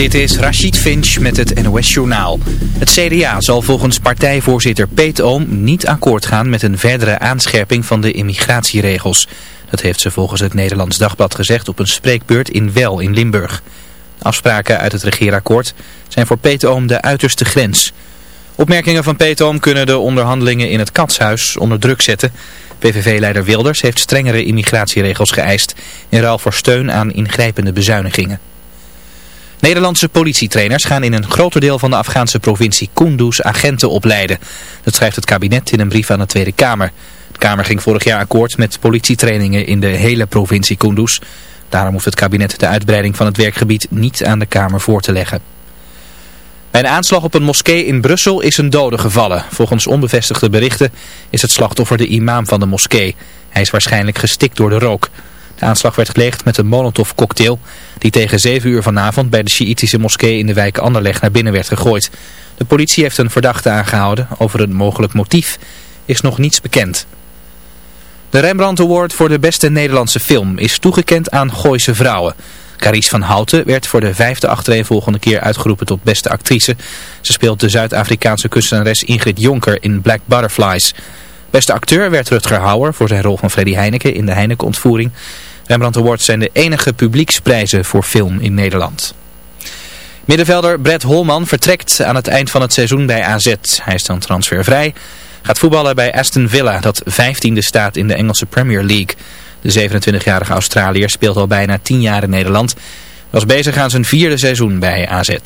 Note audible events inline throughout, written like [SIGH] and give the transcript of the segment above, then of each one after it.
Dit is Rachid Finch met het NOS Journaal. Het CDA zal volgens partijvoorzitter Peet Oom niet akkoord gaan met een verdere aanscherping van de immigratieregels. Dat heeft ze volgens het Nederlands Dagblad gezegd op een spreekbeurt in Wel in Limburg. afspraken uit het regeerakkoord zijn voor Peet Oom de uiterste grens. Opmerkingen van Peet Oom kunnen de onderhandelingen in het Katshuis onder druk zetten... PVV-leider Wilders heeft strengere immigratieregels geëist in ruil voor steun aan ingrijpende bezuinigingen. Nederlandse politietrainers gaan in een groter deel van de Afghaanse provincie Kunduz agenten opleiden. Dat schrijft het kabinet in een brief aan de Tweede Kamer. De Kamer ging vorig jaar akkoord met politietrainingen in de hele provincie Kunduz. Daarom hoeft het kabinet de uitbreiding van het werkgebied niet aan de Kamer voor te leggen. Bij een aanslag op een moskee in Brussel is een dode gevallen. Volgens onbevestigde berichten is het slachtoffer de imam van de moskee. Hij is waarschijnlijk gestikt door de rook. De aanslag werd gepleegd met een molotov cocktail die tegen 7 uur vanavond bij de Sjiitische moskee in de wijk Anderleg naar binnen werd gegooid. De politie heeft een verdachte aangehouden. Over een mogelijk motief is nog niets bekend. De Rembrandt Award voor de beste Nederlandse film is toegekend aan Gooise vrouwen. Carice van Houten werd voor de vijfde achtereenvolgende keer uitgeroepen tot beste actrice. Ze speelt de Zuid-Afrikaanse kunstenares Ingrid Jonker in Black Butterflies. Beste acteur werd Rutger Hauer voor zijn rol van Freddy Heineken in de Heineken-ontvoering. Rembrandt Awards zijn de enige publieksprijzen voor film in Nederland. Middenvelder Brett Holman vertrekt aan het eind van het seizoen bij AZ. Hij is dan transfervrij. Gaat voetballen bij Aston Villa, dat 15e staat in de Engelse Premier League. De 27-jarige Australiër speelt al bijna 10 jaar in Nederland. Was bezig aan zijn vierde seizoen bij AZ.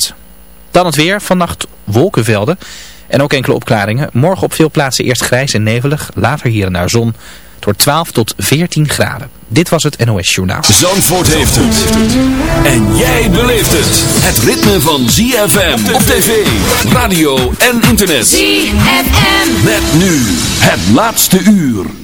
Dan het weer. Vannacht wolkenvelden en ook enkele opklaringen. Morgen op veel plaatsen eerst grijs en nevelig. Later hier en daar zon. Door 12 tot 14 graden. Dit was het NOS Journaal. Zandvoort heeft het. En jij beleeft het. Het ritme van ZFM op tv, radio en internet. ZFM. Met nu het laatste uur.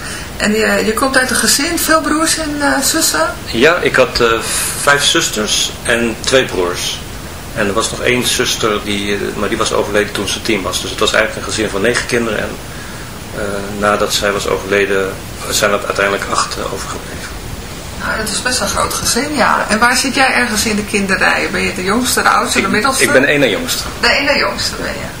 En je, je komt uit een gezin, veel broers en uh, zussen? Ja, ik had uh, vijf zusters en twee broers. En er was nog één zuster, die, eh, maar die was overleden toen ze tien was. Dus het was eigenlijk een gezin van negen kinderen. En uh, nadat zij was overleden, zijn er uiteindelijk acht overgebleven. Nou, dat is best een groot gezin, ja. En waar zit jij ergens in de kinderrij? Ben je de jongste, de oudste, de middelste? Ik ben één na jongste. De ene jongste ben je.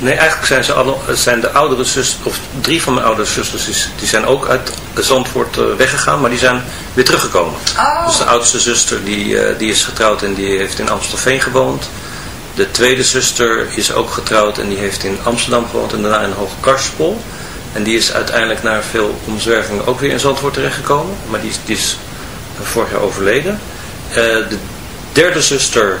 Nee, eigenlijk zijn, ze alle, zijn de oudere zusters, of drie van mijn oudere zusters, die zijn ook uit Zandvoort uh, weggegaan, maar die zijn weer teruggekomen. Oh. Dus de oudste zuster, die, uh, die is getrouwd en die heeft in Amstelveen gewoond. De tweede zuster is ook getrouwd en die heeft in Amsterdam gewoond en daarna in Hoge Karspel. En die is uiteindelijk na veel omzwervingen ook weer in Zandvoort terechtgekomen, maar die, die is vorig jaar overleden. Uh, de derde zuster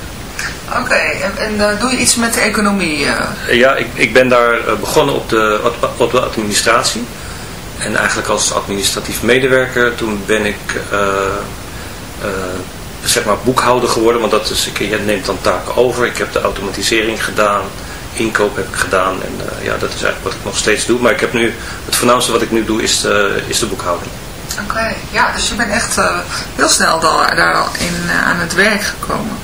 Oké, en, en uh, doe je iets met de economie? Uh? Ja, ik, ik ben daar begonnen op de, op de administratie. En eigenlijk als administratief medewerker, toen ben ik zeg maar boekhouder geworden. Want dat is, je neemt dan taken over. Ik heb de automatisering gedaan, inkoop heb ik gedaan. En ja, dat is eigenlijk wat ik nog steeds doe. Maar ik heb nu, het voornaamste wat ik nu doe is de, is de boekhouding. Oké, ja, dus je bent echt heel snel daar, daar al in, aan het werk gekomen.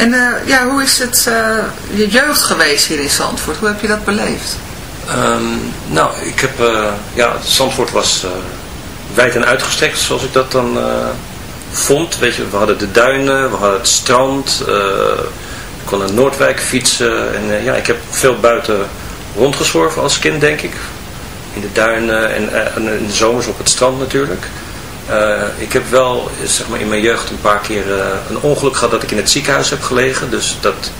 En uh, ja, hoe is het uh, je jeugd geweest hier in Zandvoort? Hoe heb je dat beleefd? Um, nou, ik heb, uh, ja, Zandvoort was wijd en uitgestrekt zoals ik dat dan vond. Weet je, we hadden de duinen, we hadden het strand, ik kon naar Noordwijk fietsen. En ja, ik heb veel buiten rondgezworven als kind, denk ik. In de duinen en, en in de zomers op het strand natuurlijk. Uh, ik heb wel zeg maar, in mijn jeugd een paar keer uh, een ongeluk gehad dat ik in het ziekenhuis heb gelegen. Dus dat,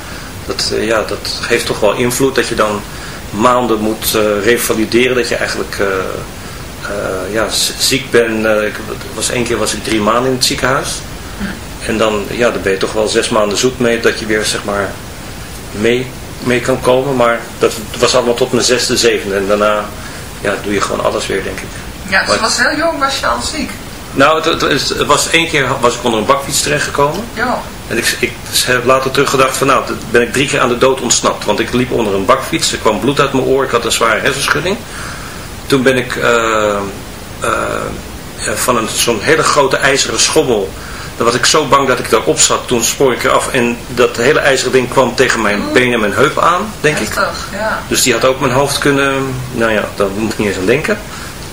dat, uh, ja, dat heeft toch wel invloed dat je dan maanden moet revalideren. Dat je eigenlijk ja, ziek bent. ik, was, één keer was ik drie maanden in het ziekenhuis. En dan, ja, dan ben je toch wel zes maanden zoet mee dat je weer zeg maar, mee, mee kan komen. Maar dat was allemaal tot mijn zesde, zevende. En daarna ja, doe je gewoon alles weer, denk ik. Ja, dus was heel jong was je al ziek? Nou, het, het, het, was één keer was ik onder een bakfiets terechtgekomen. Ja. En ik, ik heb later teruggedacht van nou, ben ik drie keer aan de dood ontsnapt. Want ik liep onder een bakfiets, er kwam bloed uit mijn oor, ik had een zware hersenschudding. Toen ben ik uh, uh, van een, zo'n hele grote ijzeren schommel, dan was ik zo bang dat ik daarop zat. Toen spoor ik eraf en dat hele ijzeren ding kwam tegen mijn benen en mijn heupen aan, denk Heftig, ik. Ja. Dus die had ook mijn hoofd kunnen, nou ja, daar moet ik niet eens aan denken.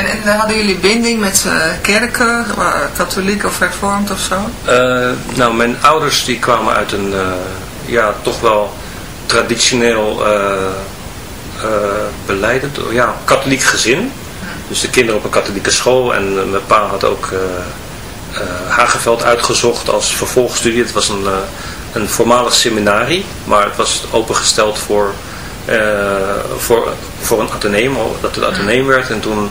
En, en hadden jullie binding met uh, kerken, uh, katholiek of hervormd of zo? Uh, nou, mijn ouders die kwamen uit een, ja, toch wel traditioneel beleidend, ja, katholiek gezin. Dus de kinderen op een katholieke school en mijn pa had ook Hageveld uitgezocht als vervolgstudie. Het was een, een voormalig seminarie, maar het was opengesteld voor voor, voor een ateneum, dat het ateneum werd. En toen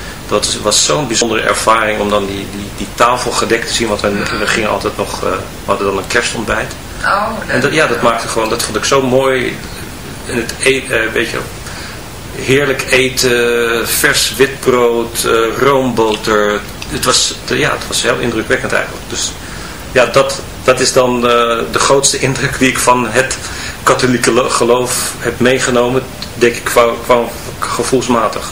Dat was zo'n bijzondere ervaring om dan die, die, die tafel gedekt te zien. Want we, we gingen altijd nog, uh, we hadden dan een kerstontbijt. Oh, en dat, ja, dat maakte gewoon, dat vond ik zo mooi. En het eten, uh, weet je, heerlijk eten, vers witbrood, uh, roomboter. Het was, ja, het was heel indrukwekkend eigenlijk. Dus ja, dat, dat is dan de grootste [LAUGHS] indruk die ik van het katholieke geloof heb meegenomen, denk ik, kwam gevoelsmatig.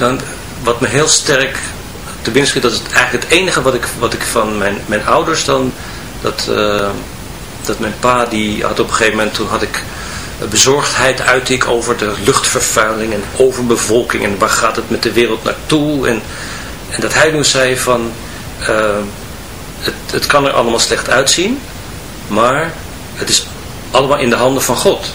Dan, wat me heel sterk te binnen dat is eigenlijk het enige wat ik, wat ik van mijn, mijn ouders dan... Dat, dat mijn pa, die had op een gegeven moment, toen had ik bezorgdheid uit ik over de luchtvervuiling en overbevolking en waar gaat het met de wereld naartoe en en dat hij toen zei van, uh, het, het kan er allemaal slecht uitzien, maar het is allemaal in de handen van God.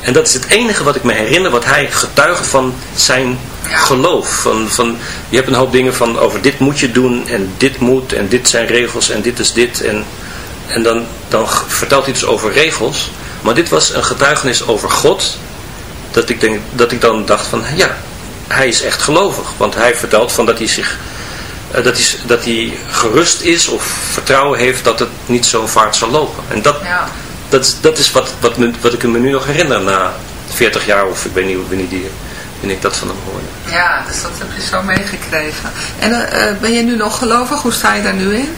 En dat is het enige wat ik me herinner, wat hij getuige van zijn geloof. Van, van, je hebt een hoop dingen van over dit moet je doen en dit moet en dit zijn regels en dit is dit. En, en dan, dan vertelt hij dus over regels. Maar dit was een getuigenis over God. Dat ik, denk, dat ik dan dacht van ja, hij is echt gelovig. Want hij vertelt van dat hij zich uh, dat, hij, dat hij gerust is of vertrouwen heeft dat het niet zo'n vaart zal lopen. En dat, ja. Dat, dat is wat, wat, me, wat ik me nu nog herinner na 40 jaar of ik weet niet wanneer, die, wanneer ik dat van hem hoorde. Ja, dus dat heb je zo meegekregen. En uh, ben je nu nog gelovig? Hoe sta je daar nu in?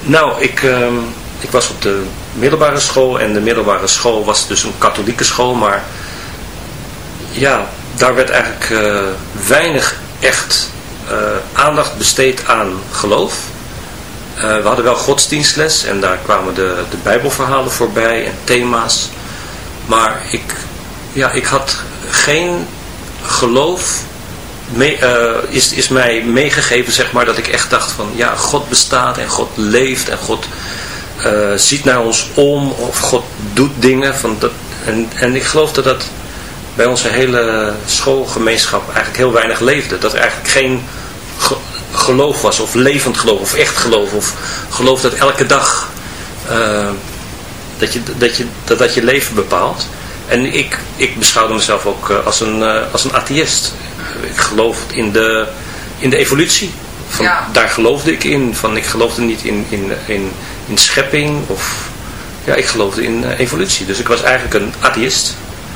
Nou, ik, uh, ik was op de middelbare school en de middelbare school was dus een katholieke school, maar ja, daar werd eigenlijk uh, weinig echt aandacht besteed aan geloof. We hadden wel godsdienstles en daar kwamen de, de bijbelverhalen voorbij en thema's. Maar ik, ja, ik had geen geloof mee, is, is mij meegegeven, zeg maar, dat ik echt dacht van, ja, God bestaat en God leeft en God ziet naar ons om of God doet dingen. Van dat, en, en ik geloof dat dat bij onze hele schoolgemeenschap eigenlijk heel weinig leefde. Dat er eigenlijk geen geloof was, of levend geloof, of echt geloof, of geloof dat elke dag uh, dat, je, dat, je, dat dat je leven bepaalt. En ik, ik beschouwde mezelf ook uh, als, een, uh, als een atheïst. Ik geloof in de, in de evolutie. Van, ja. Daar geloofde ik in. Van, ik geloofde niet in, in, in, in schepping. Of, ja, ik geloofde in evolutie. Dus ik was eigenlijk een atheïst.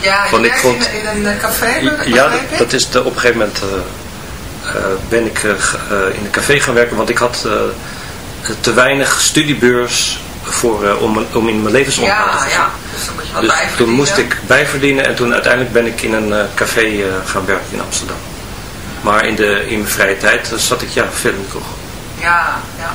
Ja, ik vond, in, in, een café? Ja, dat, dat is de, op een gegeven moment uh, uh, ben ik uh, in een café gaan werken, want ik had te weinig studiebeurs voor, om, om in mijn levensonderhoud ja, te voorzien. Ja, dus, dan dus toen moest ik bijverdienen en toen uiteindelijk ben ik in een café gaan werken in Amsterdam. Maar in, de, in mijn vrije tijd zat ik ja, veel in de kroeg. Ja, ja.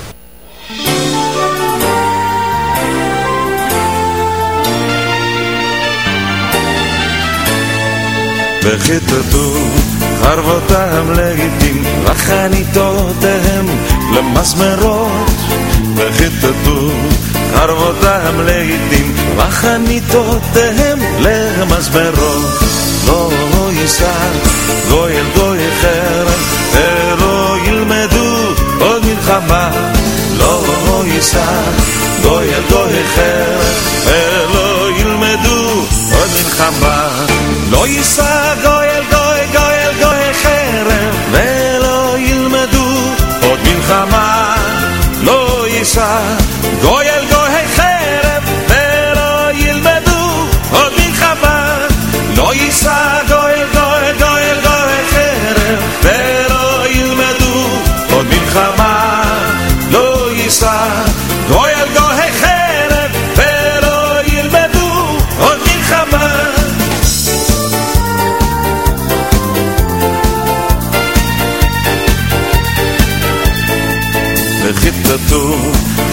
וחיטטו חרבותם לעתים וחניתותיהם למסמרות וחיטטו חרבותם לעתים וחניתותיהם למסמרות לא יישא גוי אל גוי חרב ולא ילמדו עוד מלחמה לא יישא גוי אל גוי חרב ולא ילמדו עוד מלחמה Isso agora. וחיטטו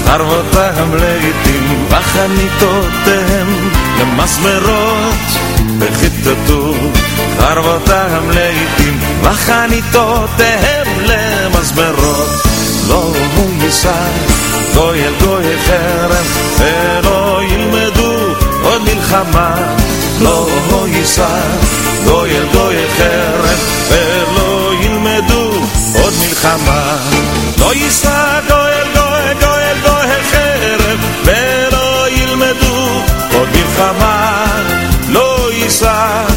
ערבותם לעתים וחניתותיהם למסמרות וחיטטו ערבותם לעתים וחניתותיהם למסמרות לא יישא גוי אל גוי חרם ולא ילמדו עוד מלחמה לא יישא גוי אל גוי חרם ולא ילמדו עוד מלחמה לא יישא גוי מלחמה לא יישא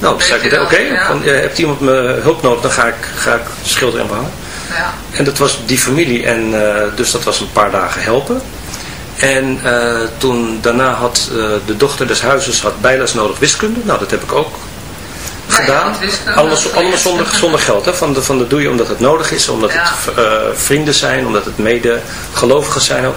nou, zei ik, oké, wel, ja. eh, hebt iemand me hulp nodig, dan ga ik, ga ik schilderen en behangen. Ja. En dat was die familie en eh, dus dat was een paar dagen helpen. En eh, toen daarna had de dochter des huizes had bijles nodig wiskunde. Nou, dat heb ik ook gedaan. allemaal allemaal zonder, zonder geld. Hè? Van, de, van de doe je omdat het nodig is, omdat het vrienden zijn, omdat het mede gelovigen zijn ook.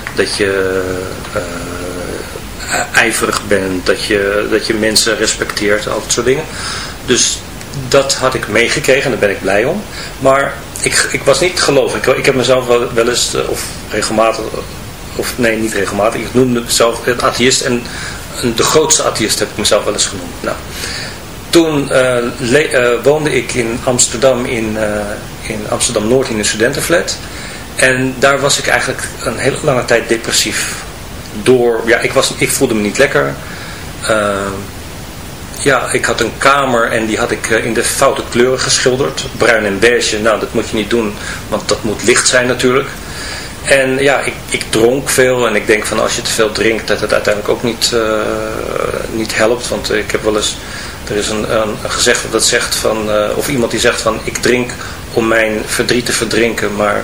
dat je eh, ijverig bent. Dat je, dat je mensen respecteert. Al dat soort dingen. Dus dat had ik meegekregen en daar ben ik blij om. Maar ik, ik was niet gelovig. Ik, ik heb mezelf wel, eens, eh, of regelmatig, of nee, niet regelmatig. Ik noemde mezelf een atheïst en de grootste atheïst heb ik mezelf wel eens genoemd. Nou, toen eh, eh, woonde ik in Amsterdam, in, eh, in Amsterdam-Noord in een studentenflat. En daar was ik eigenlijk een hele lange tijd depressief. Door, ja, ik, was, ik voelde me niet lekker. Eh, ja, ik had een kamer en die had ik in de foute kleuren geschilderd. Bruin en beige, nou dat moet je niet doen, want dat moet licht zijn natuurlijk. En ja, ik, ik dronk veel en ik denk van als je te veel drinkt dat het uiteindelijk ook niet, niet helpt. Want ik heb wel eens, er is een, een gezegde dat zegt van, of iemand die zegt van ik drink om mijn verdriet te verdrinken, maar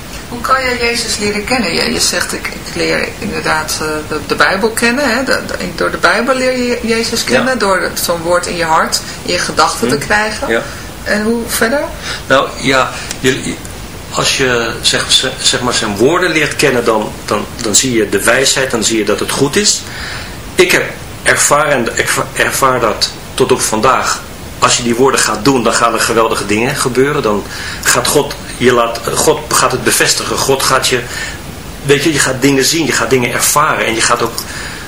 Hoe kan je Jezus leren kennen? Je, je zegt, ik, ik leer inderdaad eh, de, de Bijbel kennen. Hè? De- de- door de Bijbel leer je Jezus kennen. Ja. Door zo'n woord in je hart, in je gedachten te krijgen. Ja. En hoe verder? Nou ja, je, als je zeg, zeg maar zijn woorden leert kennen, dan, dan, dan zie je de wijsheid, dan zie je dat het goed is. Ik heb ervaren, en ervaar dat tot op vandaag. Als je die woorden gaat doen, dan gaan er geweldige dingen gebeuren. Dan gaat God, je laat, God gaat het bevestigen. God gaat je, weet je, je gaat dingen zien, je gaat dingen ervaren. En je gaat ook,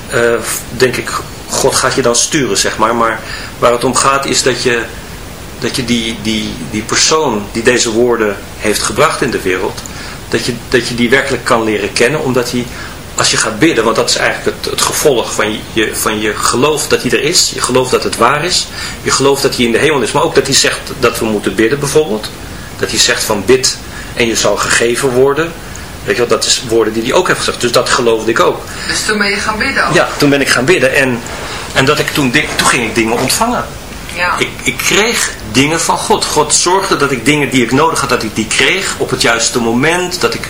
eh, denk ik, God gaat je dan sturen, zeg maar. Maar waar het om gaat is dat je dat je die, die, die persoon die deze woorden heeft gebracht in de wereld, dat je, dat je die werkelijk kan leren kennen, omdat hij, als je gaat bidden, want dat is eigenlijk het, het gevolg van je, van je geloof dat hij er is, je geloof dat het waar is, je geloof dat hij in de hemel is, maar ook dat hij zegt dat we moeten bidden bijvoorbeeld, dat hij zegt van bid en je zal gegeven worden, weet je wel, dat is woorden die hij ook heeft gezegd, dus dat geloofde ik ook. Dus toen ben je gaan bidden ook. Ja, toen ben ik gaan bidden en, en dat ik toen, toen ging ik dingen ontvangen. Ja. Ik, ik kreeg dingen van God. God zorgde dat ik dingen die ik nodig had, dat ik die kreeg op het juiste moment. Dat ik,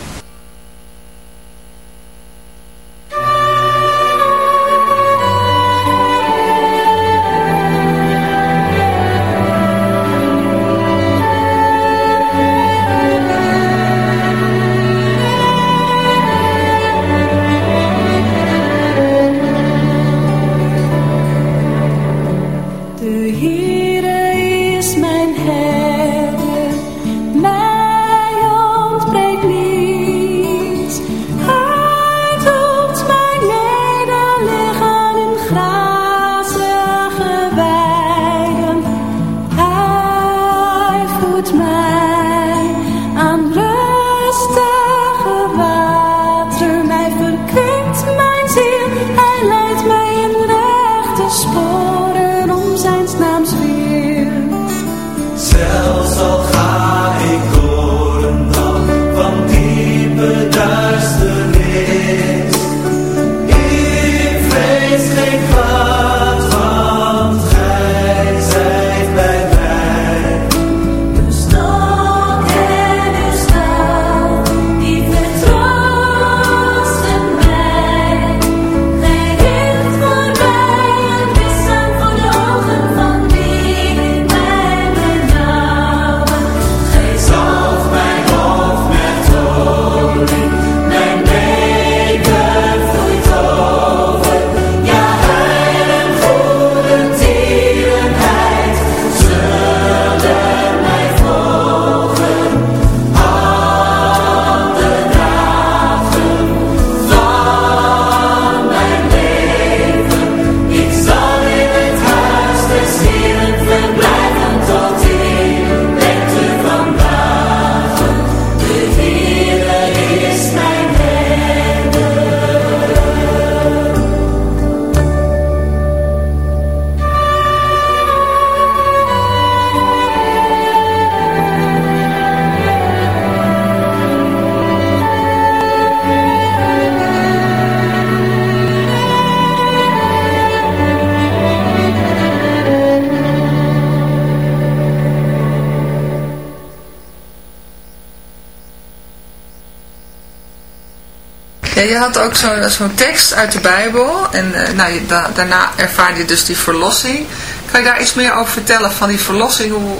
Je had ook zo'n tekst uit de Bijbel en uh, nou, da daarna ervaarde je dus die verlossing. Kan je daar iets meer over vertellen van die verlossing? Hoe,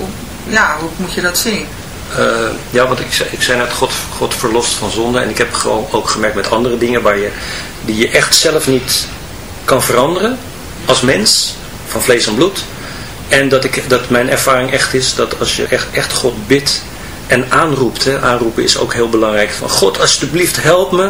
ja, hoe moet je dat zien? Uh, ja, want ik ik zei net, God, God verlost van zonde. En ik heb gewoon ook gemerkt met andere dingen waar je, die je echt zelf niet kan veranderen als mens, van vlees en bloed. En dat, ik, dat mijn ervaring echt is dat als je echt, echt God bidt en aanroept, hè, aanroepen is ook heel belangrijk, van God alsjeblieft help me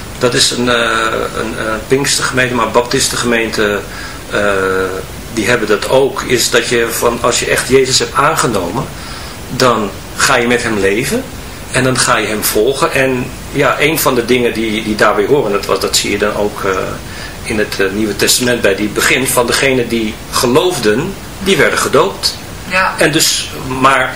dat is een, uh, een, een Pinkstergemeente, maar Baptistengemeente, uh, die hebben dat ook. Is dat je van, als je echt Jezus hebt aangenomen, dan ga je met hem leven. En dan ga je hem volgen. En ja, een van de dingen die, die daarbij horen, dat, was, dat zie je dan ook uh, in het Nieuwe Testament bij die begin, van degenen die geloofden, die werden gedoopt. Ja. En dus, maar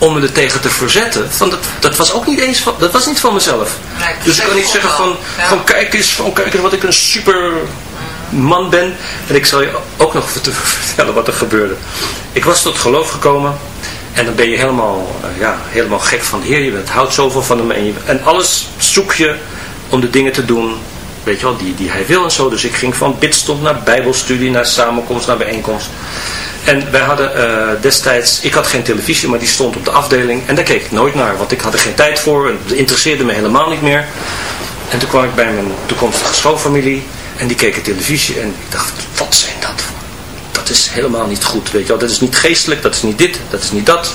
om me er tegen te verzetten. Van dat, dat was ook niet eens van, dat was niet van mezelf. dus ik kan niet zeggen van, ja. van kijk eens, van kijk eens wat ik een super man ben. En ik zal je ook nog [LAUGHS] vertellen wat er gebeurde. Ik was tot geloof gekomen. En dan ben je helemaal, ja, helemaal gek van de Heer. Je bent, houdt zoveel van hem. En, je, en alles zoek je om de dingen te doen. Weet je wel, die, die hij wil en zo. Dus ik ging van bidstond naar bijbelstudie, naar samenkomst, naar bijeenkomst. En wij hadden uh, destijds, ik had geen televisie, maar die stond op de afdeling. En daar keek ik nooit naar, want ik had er geen tijd voor. Het interesseerde me helemaal niet meer. En toen kwam ik bij mijn toekomstige schoonfamilie. En die keken televisie. En ik dacht, wat zijn dat? Dat is helemaal niet goed, weet je wel. Dat is niet geestelijk, dat is niet dit, dat is niet dat.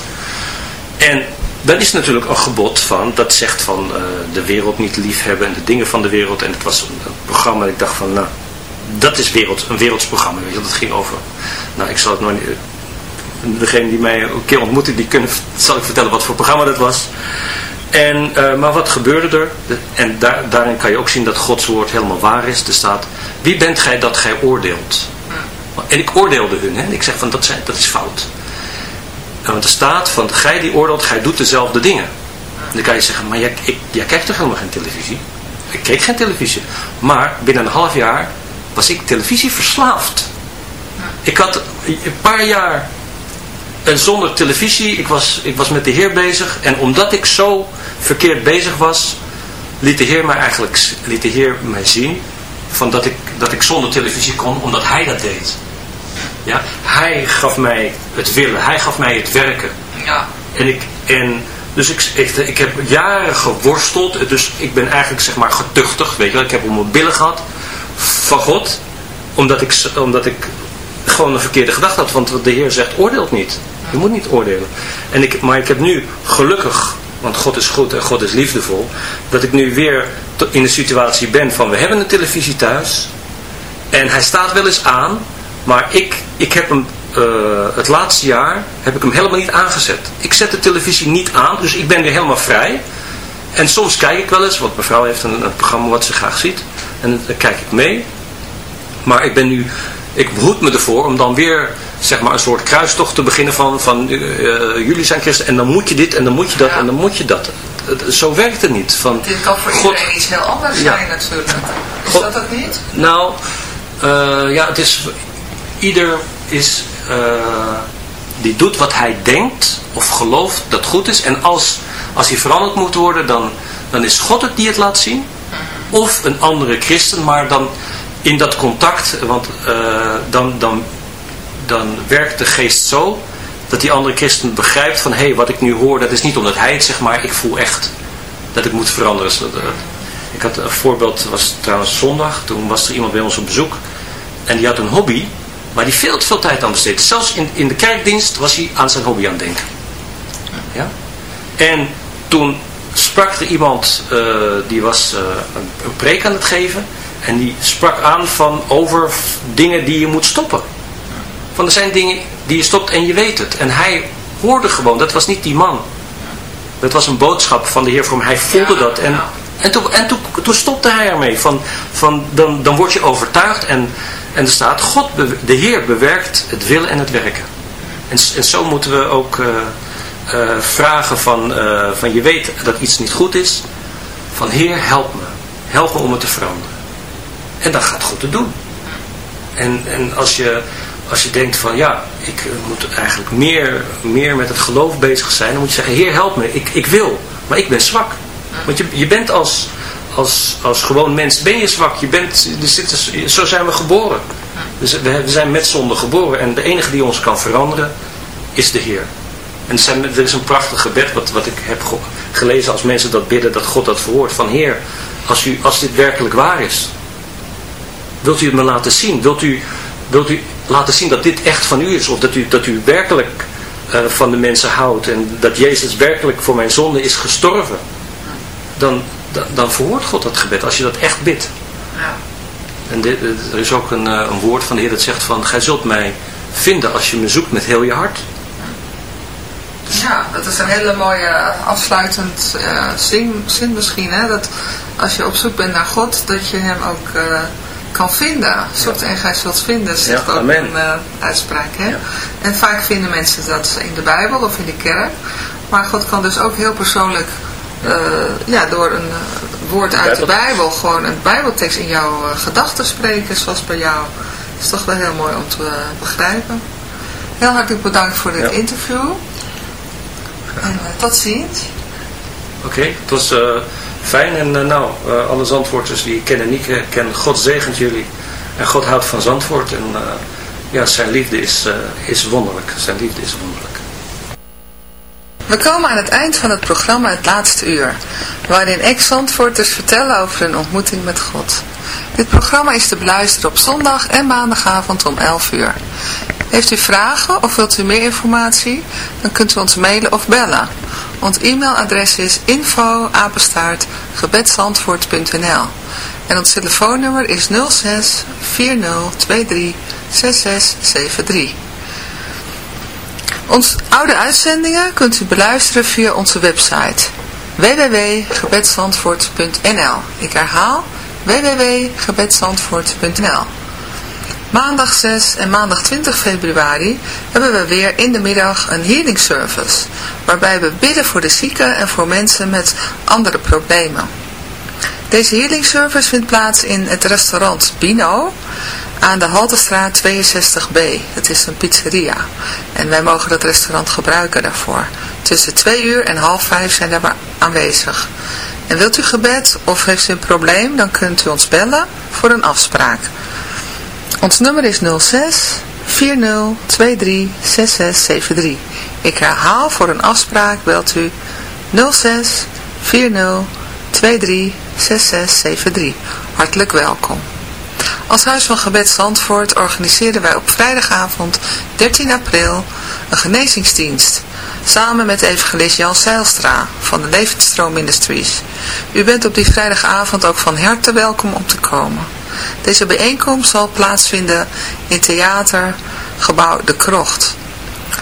En dan is natuurlijk een gebod van, dat zegt van uh, de wereld niet liefhebben en de dingen van de wereld. En het was een, programma dat ik dacht van, nou, dat is wereld, een wereldsprogramma. Weet je, dat ging over, nou ik zal het nog niet, degene die mij een keer ontmoette, die kunnen, zal ik vertellen wat voor programma dat was. En, uh, maar wat gebeurde er? En daar, daarin kan je ook zien dat Gods woord helemaal waar is. Er staat, wie bent gij dat gij oordeelt? En ik oordeelde hun. Hè? Ik zeg van, dat, zijn, dat is fout. Want er staat van, gij die oordeelt, gij doet dezelfde dingen. En dan kan je zeggen, maar jij, ik, toch helemaal geen televisie? Ik keek geen televisie. Maar binnen een half jaar was ik televisie verslaafd. Ik had een paar jaar zonder televisie, ik was, ik was met de Heer bezig. En omdat ik zo verkeerd bezig was, liet de Heer mij eigenlijk liet de Heer mij zien van dat, ik, dat ik zonder televisie kon, omdat Hij dat deed. Ja? Hij gaf mij het willen, Hij gaf mij het werken. Ja. En ik, en dus ik, ik, ik heb jaren geworsteld, dus ik ben eigenlijk zeg maar getuchtig, weet je wel. Ik heb om mijn billen gehad van God, omdat ik, omdat ik gewoon een verkeerde gedachte had. Want de Heer zegt, oordeelt niet. Je moet niet oordelen. En ik, maar ik heb nu gelukkig, want God is goed en God is liefdevol, dat ik nu weer in de situatie ben van, we hebben een televisie thuis. En hij staat wel eens aan, maar ik, ik heb hem uh, het laatste jaar heb ik hem helemaal niet aangezet. Ik zet de televisie niet aan, dus ik ben weer helemaal vrij. En soms kijk ik wel eens, want mevrouw heeft een, een programma wat ze graag ziet. En dan kijk ik mee. Maar ik ben nu, ik behoed me ervoor om dan weer zeg maar een soort kruistocht te beginnen van, van uh, jullie zijn christen en dan moet je dit en dan moet je dat ja. en dan moet je dat. Zo werkt het niet. Van, dit kan voor God, iedereen iets heel anders ja. zijn natuurlijk. Is God, dat ook niet? Nou, uh, ja, het is, ieder is, die doet wat hij denkt of gelooft dat goed is. En als, als hij veranderd moet worden, dan, dan is God het die het laat zien. Of een andere christen, maar dan in dat contact, want uh, dan, dan, dan werkt de geest zo dat die andere christen begrijpt van hé, hey, wat ik nu hoor, dat is niet omdat hij het zegt, maar ik voel echt dat ik moet veranderen. Ik had een voorbeeld, was trouwens zondag, toen was er iemand bij ons op bezoek en die had een hobby waar hij veel te veel tijd aan besteedt. Zelfs in, in de kerkdienst was hij aan zijn hobby aan het denken. Ja? En toen sprak er iemand, uh, die was uh, een, een preek aan het geven en die sprak aan van over dingen die je moet stoppen. Van er zijn dingen die je stopt en je weet het. En hij hoorde gewoon, dat was niet die man. Dat was een boodschap van de Heer voor hem. Hij voelde dat. En, en, toen, en toen, toen stopte hij ermee. Van, van, dan, dan word je overtuigd en, en er staat, God, de Heer bewerkt het willen en het werken. En, en zo moeten we ook uh, uh, vragen van, uh, van je weet dat iets niet goed is. Van Heer, help me. Help me om het te veranderen. En dan gaat God het doen. En, en als, je, als je denkt van ja, ik moet eigenlijk meer, meer met het geloof bezig zijn. Dan moet je zeggen, Heer help me, ik, ik wil. Maar ik ben zwak. Want je, je bent als, als, als gewoon mens, ben je zwak. Je bent, er zit, zo zijn we geboren. Dus we, zijn met zonde geboren. En de enige die ons kan veranderen, is de Heer. En er, is een prachtig gebed wat, wat ik heb gelezen als mensen dat bidden, dat God dat verhoort. Van Heer, als, u, als dit werkelijk waar is, wilt u het me laten zien? Wilt u, wilt u laten zien dat dit echt van u is? Of dat u, dat u werkelijk uh, van de mensen houdt en dat Jezus werkelijk voor mijn zonde is gestorven? Dan, dan, dan verhoort God dat gebed, als je dat echt bidt. Ja. En dit, er is ook een, uh, een woord van de Heer dat zegt van, gij zult mij vinden als je me zoekt met heel je hart. Ja, dat is een hele mooie afsluitend uh, zin, zin misschien. Hè? Dat als je op zoek bent naar God, dat je hem ook uh, kan vinden. Zoekt ja. en gij zult vinden, zegt ja, ook amen. een uh, uitspraak. Hè? Ja. En vaak vinden mensen dat in de Bijbel of in de kerk. Maar God kan dus ook heel persoonlijk, ja, door een woord uit de Bijbel, gewoon een Bijbeltekst in jouw gedachten spreken, zoals bij jou. Dat is toch wel heel mooi om te begrijpen. Heel hartelijk bedankt voor dit interview. En tot ziens. Oké, okay, het was fijn. En nou, alle Zandvoorters die ik ken en niet ken, God zegent jullie. En God houdt van Zandvoort. En ja, zijn liefde is, is wonderlijk. Zijn liefde is wonderlijk. We komen aan het eind van het programma Het Laatste Uur, waarin ex-Zandvoorters vertellen over hun ontmoeting met God. Dit programma is te beluisteren op zondag en maandagavond om 11 uur. Heeft u vragen of wilt u meer informatie? Dan kunt u ons mailen of bellen. Ons e-mailadres is info en ons telefoonnummer is 06 4023 6673. Onze oude uitzendingen kunt u beluisteren via onze website www.gebedsandvoort.nl Ik herhaal www.gebedsandvoort.nl Maandag 6 en maandag 20 februari hebben we weer in de middag een healing service, waarbij we bidden voor de zieken en voor mensen met andere problemen. Deze healing service vindt plaats in het restaurant Bino aan de Haltestraat 62B. Het is een pizzeria en wij mogen dat restaurant gebruiken daarvoor. Tussen 2 uur en half 5 zijn we aanwezig. En wilt u gebed of heeft u een probleem, dan kunt u ons bellen voor een afspraak. Ons nummer is 06 40 23 6673. Ik herhaal voor een afspraak belt u 06 40 23 6673. Hartelijk welkom. Als Huis van Gebed Zandvoort organiseren wij op vrijdagavond 13 april een genezingsdienst. Samen met evangelist Jan Seilstra van de Levensstroom Ministries. U bent op die vrijdagavond ook van harte welkom om te komen. Deze bijeenkomst zal plaatsvinden in theatergebouw De Krocht.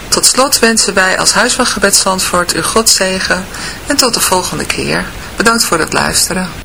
Tot slot wensen wij als Huis van Gebed Zandvoort u God zegen en tot de volgende keer. Bedankt voor het luisteren.